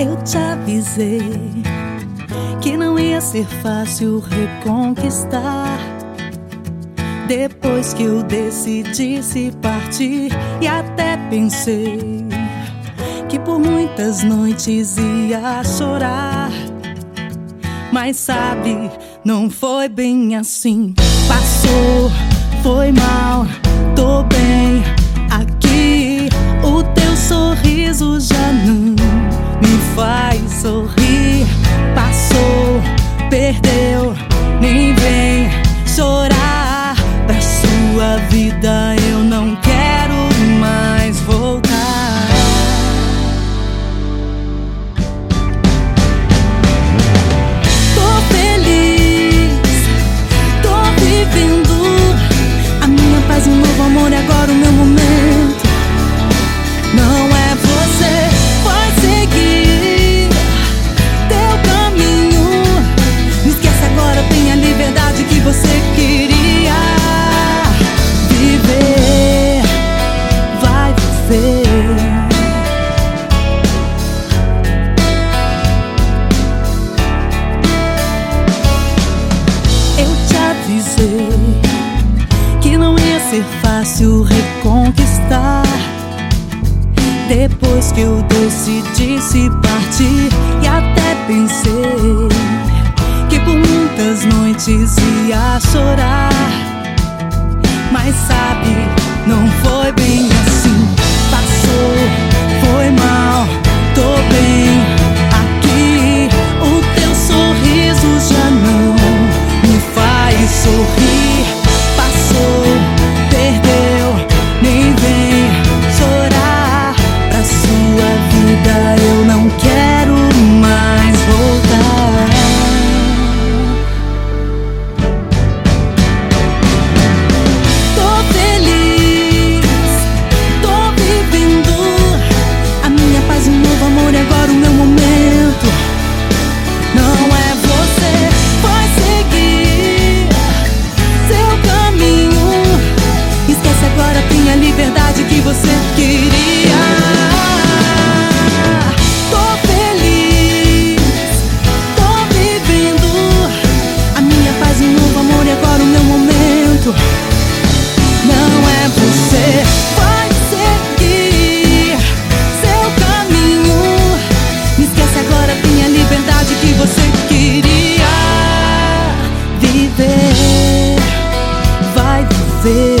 Eu te avisei que não ia ser fácil reconquistar. Depois que eu decidisse partir, e até pensei que por muitas noites ia chorar. Mas sabe, não foi bem assim. Passou, ser fácil reconquistar. Depois que eu decidisse partir, e até pensei que por muitas noites ia chorar. Mas sabe, vez.